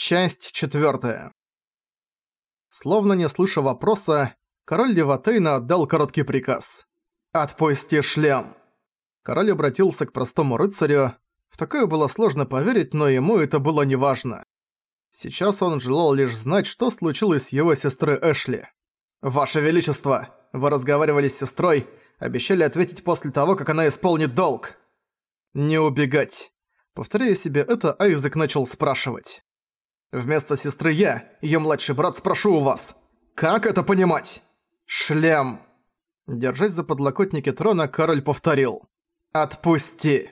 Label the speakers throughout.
Speaker 1: Часть четвертая. Словно не слыша вопроса, король Леватейна отдал короткий приказ. «Отпусти шлем!» Король обратился к простому рыцарю. В такое было сложно поверить, но ему это было неважно. Сейчас он желал лишь знать, что случилось с его сестрой Эшли. «Ваше Величество, вы разговаривали с сестрой, обещали ответить после того, как она исполнит долг». «Не убегать». Повторяя себе это, Айзек начал спрашивать. «Вместо сестры я, её младший брат, спрошу у вас. Как это понимать?» «Шлем!» Держась за подлокотники трона, король повторил. «Отпусти!»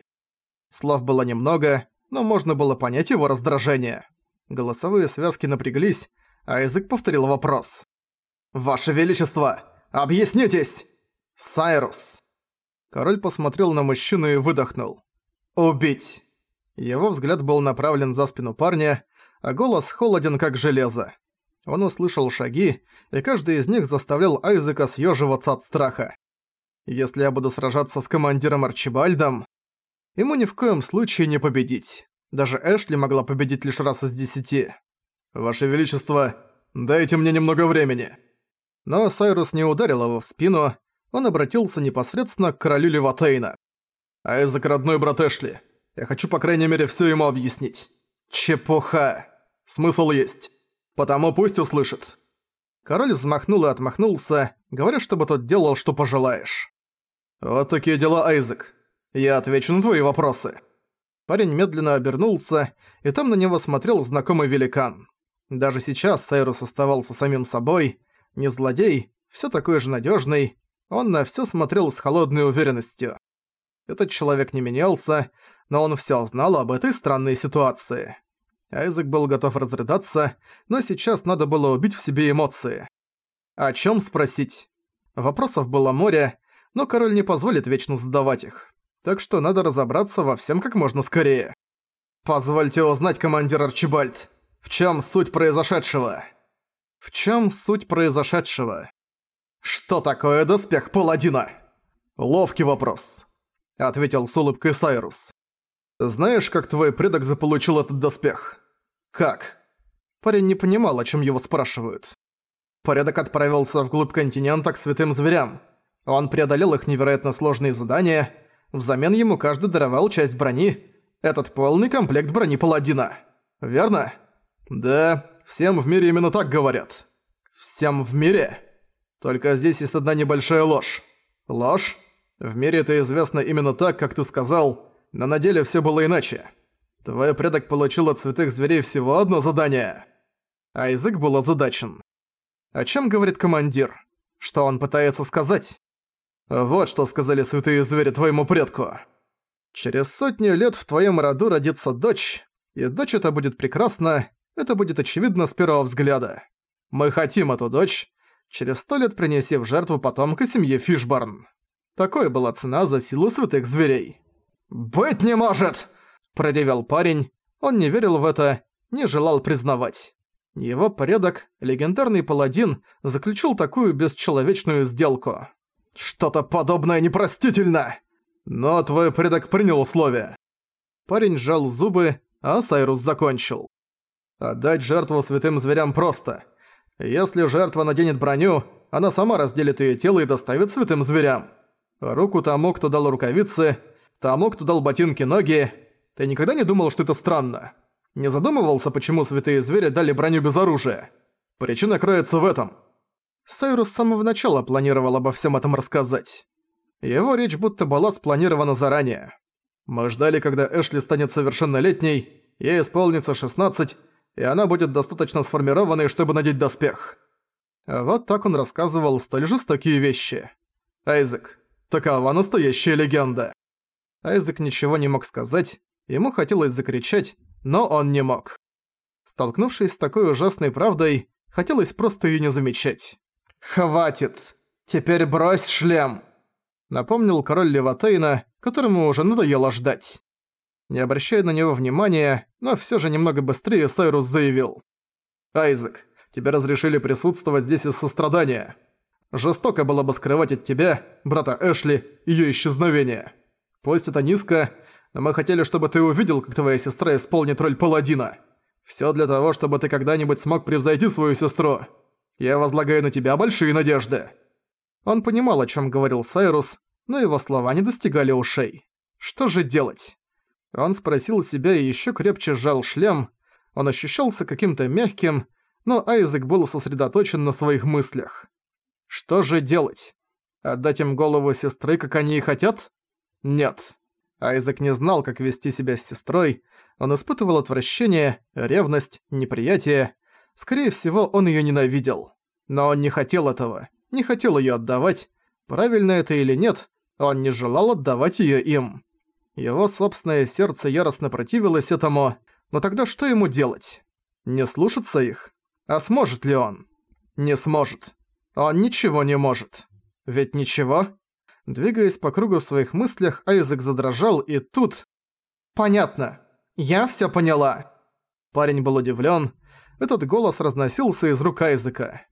Speaker 1: Слов было немного, но можно было понять его раздражение. Голосовые связки напряглись, а язык повторил вопрос. «Ваше Величество, объяснитесь!» «Сайрус!» Король посмотрел на мужчину и выдохнул. «Убить!» Его взгляд был направлен за спину парня, а голос холоден как железо. Он услышал шаги, и каждый из них заставлял Айзека съеживаться от страха. Если я буду сражаться с командиром Арчибальдом, ему ни в коем случае не победить. Даже Эшли могла победить лишь раз из десяти. «Ваше Величество, дайте мне немного времени». Но Сайрус не ударил его в спину, он обратился непосредственно к королю Леватейна. «Айзек, родной брат Эшли, я хочу по крайней мере всё ему объяснить». «Чепуха! Смысл есть. Потому пусть услышит». Король взмахнул и отмахнулся, говоря, чтобы тот делал, что пожелаешь. «Вот такие дела, Айзек. Я отвечу на твои вопросы». Парень медленно обернулся, и там на него смотрел знакомый великан. Даже сейчас Сайрус оставался самим собой, не злодей, всё такой же надёжный, он на всё смотрел с холодной уверенностью. Этот человек не менялся, но он всё знал об этой странной ситуации. Айзек был готов разрыдаться, но сейчас надо было убить в себе эмоции. О чём спросить? Вопросов было море, но король не позволит вечно задавать их. Так что надо разобраться во всем как можно скорее. «Позвольте узнать, командир Арчибальд, в чём суть произошедшего?» «В чём суть произошедшего?» «Что такое доспех паладина?» «Ловкий вопрос», — ответил с улыбкой Сайрус. «Знаешь, как твой предок заполучил этот доспех?» «Как?» Парень не понимал, о чем его спрашивают. Порядок отправился вглубь континента к святым зверям. Он преодолел их невероятно сложные задания. Взамен ему каждый даровал часть брони. Этот полный комплект брони паладина. Верно? Да, всем в мире именно так говорят. Всем в мире? Только здесь есть одна небольшая ложь. Ложь? В мире это известно именно так, как ты сказал, но на деле все было иначе. Твой предок получил от святых зверей всего одно задание. А язык был озадачен. О чем говорит командир? Что он пытается сказать? Вот что сказали святые звери твоему предку. Через сотню лет в твоем роду родится дочь, и дочь эта будет прекрасна, это будет очевидно с первого взгляда. Мы хотим эту дочь, через сто лет принеси в жертву потомка семьи Фишборн. Такой была цена за силу святых зверей. «Быть не может!» – продевал парень. Он не верил в это, не желал признавать. Его предок, легендарный паладин, заключил такую бесчеловечную сделку. «Что-то подобное непростительно!» «Но твой предок принял условия». Парень сжал зубы, а Сайрус закончил. «Отдать жертву святым зверям просто. Если жертва наденет броню, она сама разделит ее тело и доставит святым зверям. Руку тому, кто дал рукавицы, тому, кто дал ботинки ноги. Ты никогда не думал, что это странно? Не задумывался, почему святые звери дали броню без оружия? Причина кроется в этом. Сайрус с самого начала планировал обо всем этом рассказать. Его речь будто была спланирована заранее. Мы ждали, когда Эшли станет совершеннолетней, ей исполнится 16, и она будет достаточно сформированной, чтобы надеть доспех. Вот так он рассказывал столь жестокие вещи. Айзек, такова настоящая легенда. Айзек ничего не мог сказать, ему хотелось закричать, но он не мог. Столкнувшись с такой ужасной правдой, хотелось просто её не замечать. «Хватит! Теперь брось шлем!» Напомнил король Леватейна, которому уже надоело ждать. Не обращая на него внимания, но всё же немного быстрее Сайрус заявил. «Айзек, тебе разрешили присутствовать здесь из сострадания. Жестоко было бы скрывать от тебя, брата Эшли, её исчезновение. Пусть это низко, мы хотели, чтобы ты увидел, как твоя сестра исполнит роль паладина. Всё для того, чтобы ты когда-нибудь смог превзойти свою сестру. Я возлагаю на тебя большие надежды». Он понимал, о чём говорил Сайрус, но его слова не достигали ушей. Что же делать? Он спросил себя и ещё крепче сжал шлем. Он ощущался каким-то мягким, но Айзек был сосредоточен на своих мыслях. Что же делать? Отдать им голову сестры, как они и хотят? Нет. Айзек не знал, как вести себя с сестрой. Он испытывал отвращение, ревность, неприятие. Скорее всего, он её ненавидел. Но он не хотел этого, не хотел её отдавать. Правильно это или нет, он не желал отдавать её им. Его собственное сердце яростно противилось этому, но тогда что ему делать? Не слушаться их? А сможет ли он? Не сможет. Он ничего не может. Ведь ничего? Двигаясь по кругу в своих мыслях, Айзек задрожал, и тут... «Понятно. Я всё поняла». Парень был удивлён. Этот голос разносился из рук Айзека.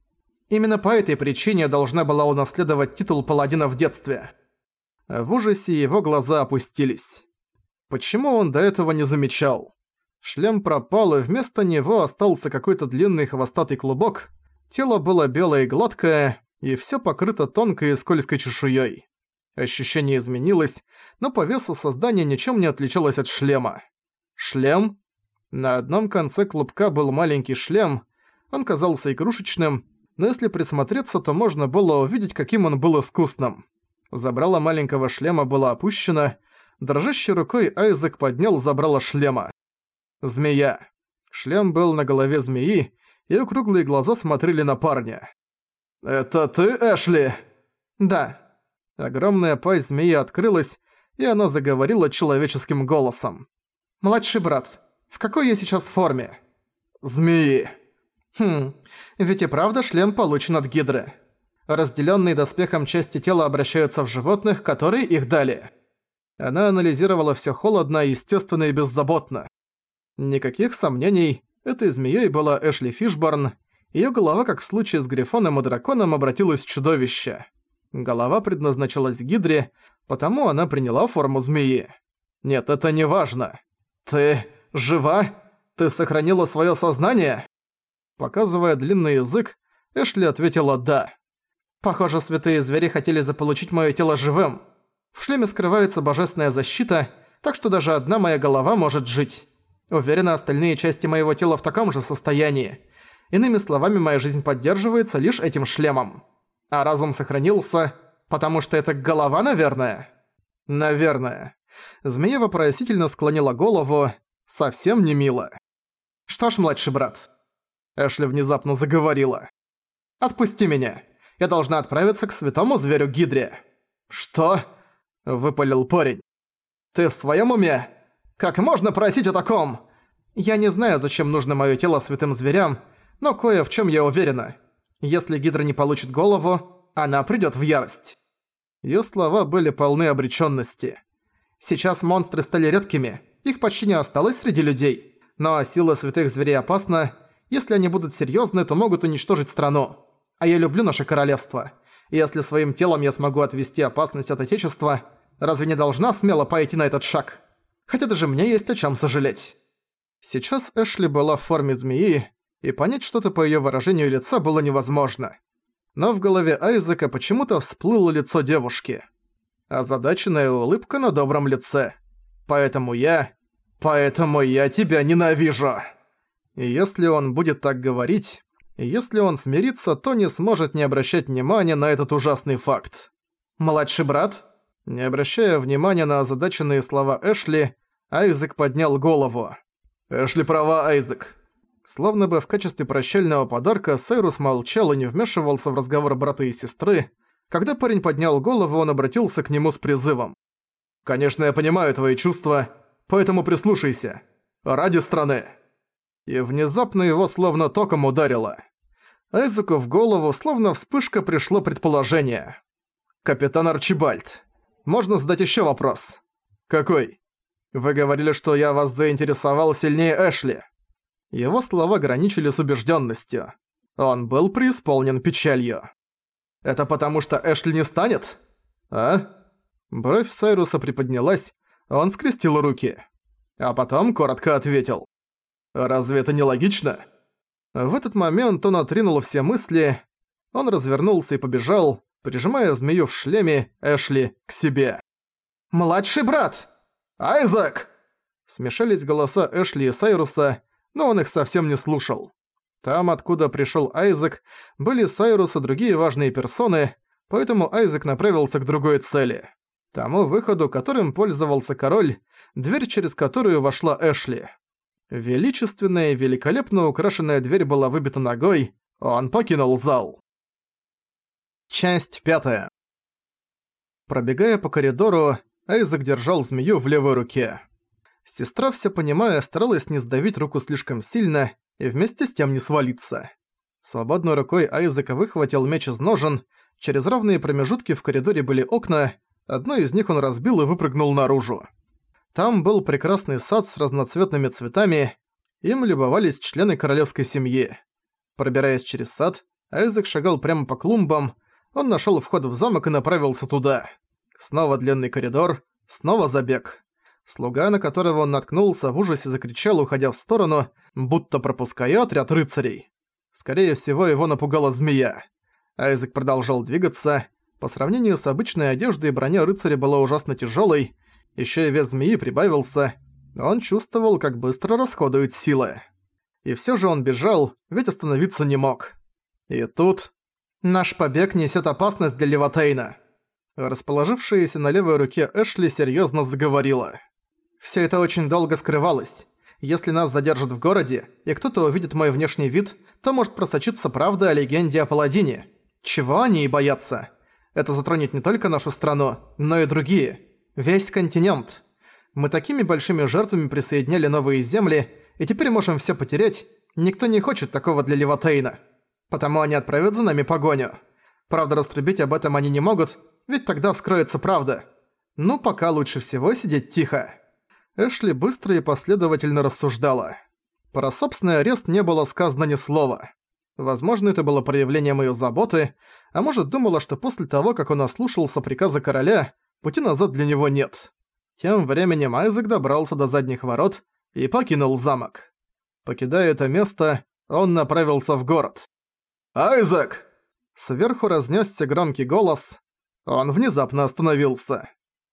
Speaker 1: Именно по этой причине я должна была унаследовать титул паладина в детстве. В ужасе его глаза опустились. Почему он до этого не замечал? Шлем пропал, и вместо него остался какой-то длинный хвостатый клубок. Тело было белое и гладкое, и всё покрыто тонкой и скользкой чешуей. Ощущение изменилось, но по весу создание ничем не отличалось от шлема. Шлем? На одном конце клубка был маленький шлем, он казался игрушечным, но если присмотреться, то можно было увидеть, каким он был искусным. Забрало маленького шлема было опущено, дрожащей рукой Айзек поднял забрало шлема. Змея. Шлем был на голове змеи, и круглые глаза смотрели на парня. «Это ты, Эшли?» «Да», Огромная пасть змеи открылась, и она заговорила человеческим голосом. «Младший брат, в какой я сейчас форме?» «Змеи». «Хм, ведь и правда шлем получен от Гидры. Разделенные доспехом части тела обращаются в животных, которые их дали». Она анализировала все холодно, естественно и беззаботно. Никаких сомнений, этой змеей была Эшли Фишборн, ее голова, как в случае с Грифоном и Драконом, обратилась в чудовище. Голова предназначалась Гидре, потому она приняла форму змеи. Нет, это не важно. Ты жива? Ты сохранила своё сознание? Показывая длинный язык, Эшли ответила «да». Похоже, святые звери хотели заполучить моё тело живым. В шлеме скрывается божественная защита, так что даже одна моя голова может жить. Уверена, остальные части моего тела в таком же состоянии. Иными словами, моя жизнь поддерживается лишь этим шлемом. А разум сохранился, потому что это голова, наверное? Наверное. Змея вопросительно склонила голову, совсем не мило. Что ж, младший брат. Эшли внезапно заговорила. «Отпусти меня. Я должна отправиться к святому зверю Гидре». «Что?» – выпалил парень. «Ты в своем уме? Как можно просить о таком?» «Я не знаю, зачем нужно мое тело святым зверям, но кое в чем я уверена. Если Гидра не получит голову, она придёт в ярость. Её слова были полны обречённости. Сейчас монстры стали редкими, их почти не осталось среди людей. Но сила святых зверей опасна, если они будут серьёзны, то могут уничтожить страну. А я люблю наше королевство. Если своим телом я смогу отвести опасность от Отечества, разве не должна смело пойти на этот шаг? Хотя даже мне есть о чём сожалеть. Сейчас Эшли была в форме змеи, и понять что-то по её выражению лица было невозможно. Но в голове Айзека почему-то всплыло лицо девушки. Озадаченная улыбка на добром лице. «Поэтому я... Поэтому я тебя ненавижу!» И если он будет так говорить, если он смирится, то не сможет не обращать внимания на этот ужасный факт. «Младший брат?» Не обращая внимания на озадаченные слова Эшли, Айзек поднял голову. «Эшли права, Айзек. Словно бы в качестве прощального подарка Сайрус молчал и не вмешивался в разговор брата и сестры. Когда парень поднял голову, он обратился к нему с призывом. «Конечно, я понимаю твои чувства, поэтому прислушайся. Ради страны». И внезапно его словно током ударило. Айзеку в голову словно вспышка пришло предположение. «Капитан Арчибальд, можно задать еще вопрос?» «Какой?» «Вы говорили, что я вас заинтересовал сильнее Эшли». Его слова граничили с убежденностью. Он был преисполнен печалью. «Это потому, что Эшли не станет?» «А?» Бровь Сайруса приподнялась, он скрестил руки. А потом коротко ответил. Разве это не логично? В этот момент он отринул все мысли, он развернулся и побежал, прижимая змею в шлеме Эшли к себе. «Младший брат! Айзек!» Смешались голоса Эшли и Сайруса, но он их совсем не слушал. Там, откуда пришел Айзек, были Сайрус и другие важные персоны, поэтому Айзек направился к другой цели. Тому выходу, которым пользовался король, дверь, через которую вошла Эшли. Величественная и великолепно украшенная дверь была выбита ногой, он покинул зал. Часть пятая. Пробегая по коридору, Айзек держал змею в левой руке. Сестра, все понимая, старалась не сдавить руку слишком сильно и вместе с тем не свалиться. Свободной рукой Айзека выхватил меч из ножен, через равные промежутки в коридоре были окна, одно из них он разбил и выпрыгнул наружу. Там был прекрасный сад с разноцветными цветами, им любовались члены королевской семьи. Пробираясь через сад, Айзек шагал прямо по клумбам, он нашел вход в замок и направился туда. Снова длинный коридор, снова забег. Слуга, на которого он наткнулся, в ужасе закричал, уходя в сторону, будто пропуская отряд рыцарей. Скорее всего, его напугала змея. Айзек продолжал двигаться. По сравнению с обычной одеждой, броня рыцаря была ужасно тяжелой. Еще и вес змеи прибавился. Он чувствовал, как быстро расходует силы. И все же он бежал, ведь остановиться не мог. И тут... Наш побег несет опасность для Леватейна. Расположившаяся на левой руке Эшли серьезно заговорила. Все это очень долго скрывалось. Если нас задержат в городе, и кто-то увидит мой внешний вид, то может просочиться правда о легенде о паладине. Чего они и боятся. Это затронет не только нашу страну, но и другие. Весь континент. Мы такими большими жертвами присоединяли новые земли, и теперь можем все потерять. Никто не хочет такого для Леватейна. Потому они отправят за нами погоню. Правда, раструбить об этом они не могут, ведь тогда вскроется правда. Ну, пока лучше всего сидеть тихо. Эшли быстро и последовательно рассуждала. Про собственный арест не было сказано ни слова. Возможно, это было проявлением её заботы, а может, думала, что после того, как он ослушался приказа короля, пути назад для него нет. Тем временем Айзек добрался до задних ворот и покинул замок. Покидая это место, он направился в город. «Айзек!» Сверху разнесся громкий голос. Он внезапно остановился.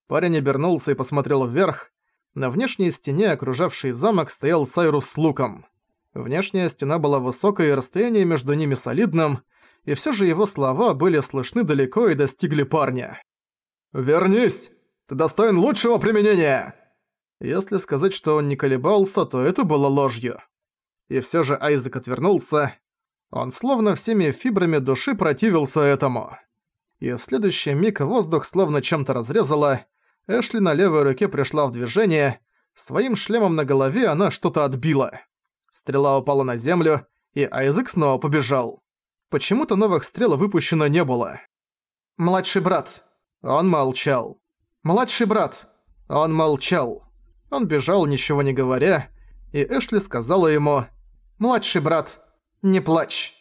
Speaker 1: Парень обернулся и посмотрел вверх. На внешней стене, окружавшей замок, стоял Сайрус с луком. Внешняя стена была высокой, и расстояние между ними солидным, и все же его слова были слышны далеко и достигли парня. «Вернись! Ты достоин лучшего применения!» Если сказать, что он не колебался, то это было ложью. И все же Айзек отвернулся. Он словно всеми фибрами души противился этому. И в следующий миг воздух словно чем-то разрезало. Эшли на левой руке пришла в движение. Своим шлемом на голове она что-то отбила. Стрела упала на землю, и Айзек снова побежал. Почему-то новых стрел выпущено не было. «Младший брат». Он молчал. «Младший брат». Он молчал. Он бежал, ничего не говоря, и Эшли сказала ему «Младший брат, не плачь».